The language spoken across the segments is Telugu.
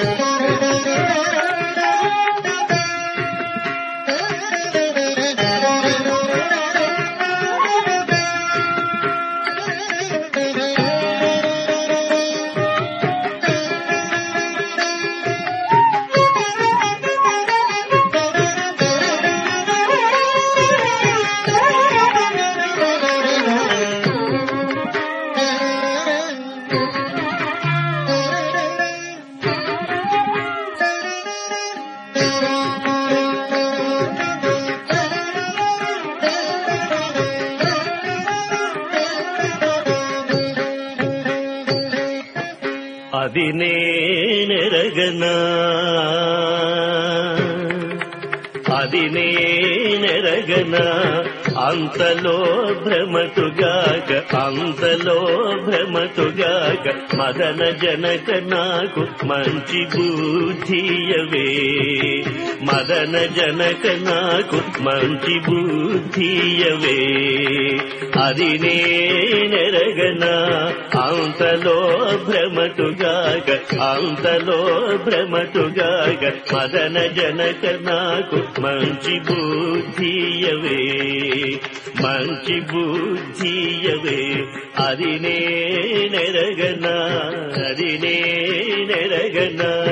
Thank you. అది నేనెరగనా అది నేనెరగనా అంతలో భ్రమతుగాక అంతలో భ్రమతుగాక మదన జనక నాకు మంచి బుద్ధియవే సాధన జనక నాకు మంచి బుద్ధియవే. అది నేనెరగనా అంతలో భ్రమటుగాక అంతలో భ్రమటుగాక మదన జనక నాకు మంచి బుద్ధియవే. మంచి బుద్ధియవే. అది నేనెరగనా అది నేనెరగనా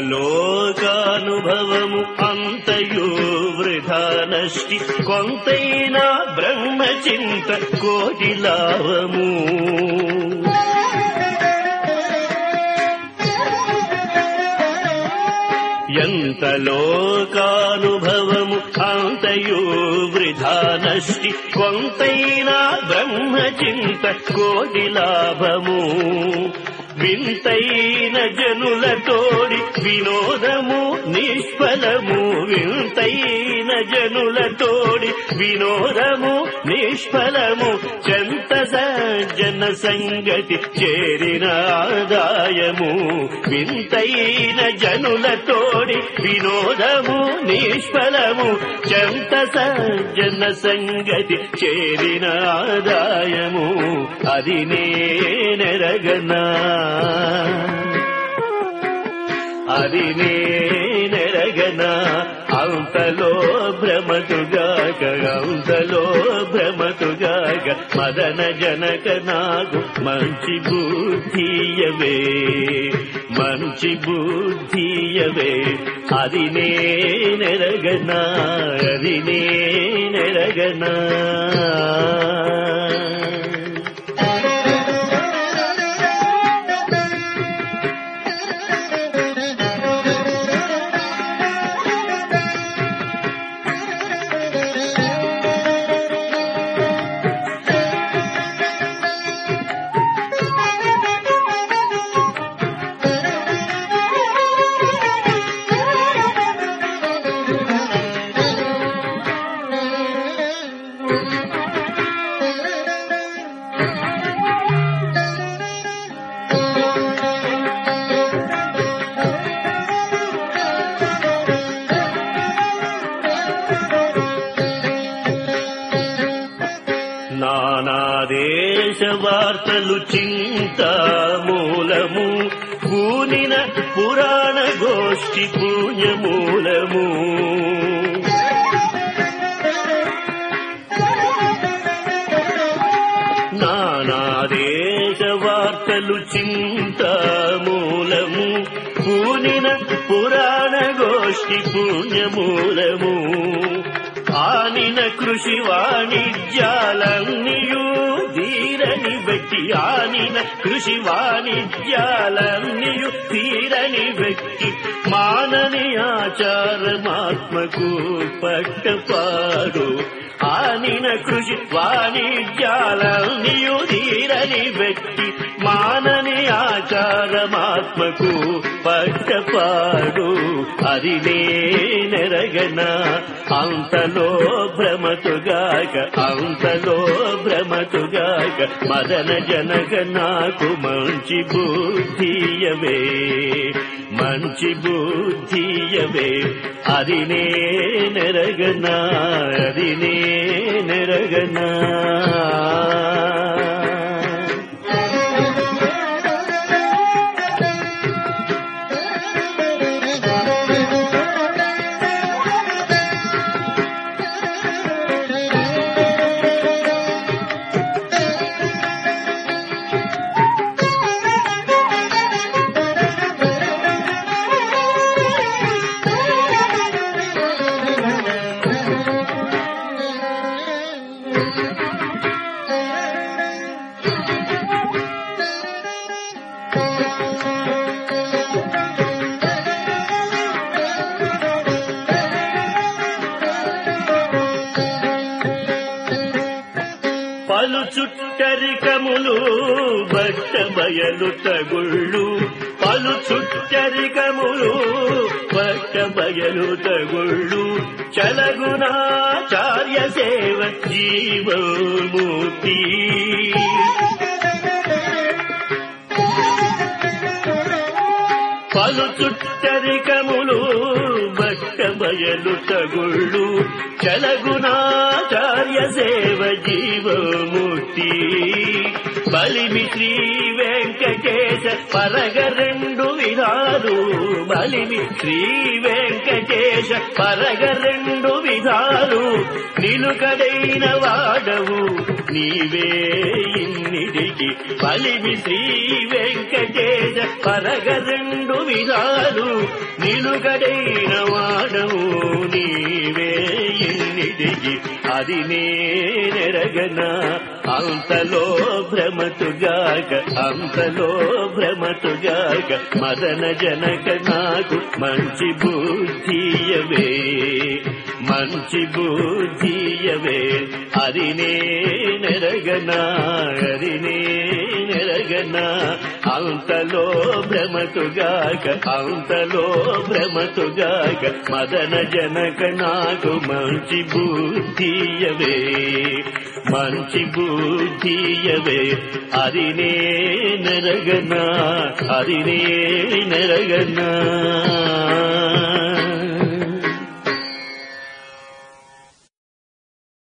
లోకానుభవము అంతయో వృధా నష్టి. కొంతైనా బ్రహ్మచింత కోటి లాభము. ఎంత లోకానుభవము అంతయో వృధా నష్టి. కొంతైనా బ్రహ్మచింత కోటి లాభము. వింతైన జనులతోడి వినోదము నిష్ఫలము వింతైన జనుల తోడి వినోదము నిష్ఫలము చెంత సజ్జన సంగతి చేరిన ఆదాయము. వింతైన జనులతోడి వినోదము నిష్ఫలము చెంత సజ్జన సంగతి చేరిన ఆదాయము. అది నేనెరగనా? అది నేనెరగనా? అంతలో భ్రమతుగాక అంతలో భ్రమతుగాక మదన జనక నాకు మంచి బుద్ధియవే మంచి బుద్ధియవే. అది నేనెరగనా అది నేనెరగనా నానాదేశ వార్తలు చింత మూలము పూనిన పురాణ గోష్ఠి పుణ్య పుణ్యమూలము నానాదేశ వార్తలు చింత మూలము పూనిన పురాణ గోష్ఠి పుణ్య మూలము ఆనిన కృషి వాణిజ్యాలన్నీయు తీరని వ్యక్తి ఆనిన కృషి వాణిజ్యాలన్నీయు తీరని వ్యక్తి మానని ఆచారమాత్మకు పట్టపాడు. ఆనిన కృషి వాణిజ్యాలన్నీయు తీరని వ్యక్తి మానని ఆచారమాత్మకు పట్టపాడు అది నెరగన అంతలో భ్రమతుగాక అంతలో భ్రమతుగాక మదన జనక నాకు మంచి బుద్ధియవే మంచి బుద్ధియవే అది నెరగనా అది నెరగనా బయలు చుట్టరికములు భక్త బయలు తగుళ్ళు. పలు చుట్టరికములు భక్త బయలు తగుళ్ళు. చలగుణాచార్య సేవ జీవమూర్తి. పలు చుట్టరికములు భక్త బయలు తగుళ్ళు. చలగుణాచార్య సేవ జీవమూర్తి బలిమి శ్రీ వెంకటేశ పరగ రెండు విధాలు. బలిమి శ్రీ వెంకటేశ పరగ రెండు విధాలు. నిలుకడైన వాడవు నీవే ఇన్నిటికి. బలిమి శ్రీ వెంకటేశ పరగ రెండు విధాలు. నిలుకడైన వాడవు నీవే ఇన్నిటికి అది నేనెరగన? అంతలో భ్రమతుగాక అంతలో భ్రమతుగాక మదన జనక నాకు మంచి బుద్ధియవే మంచి బుద్ధియవే. అది నేనెరగన? అది నే నేనెరగనా అంతలో భ్రమతుగాక అంతలో భ్రమతుగాక మదన జనక నాకు మంచి బుద్ధియవే మంచి బుద్ధియవే. అరినే నరగనా అరినే నరగనా.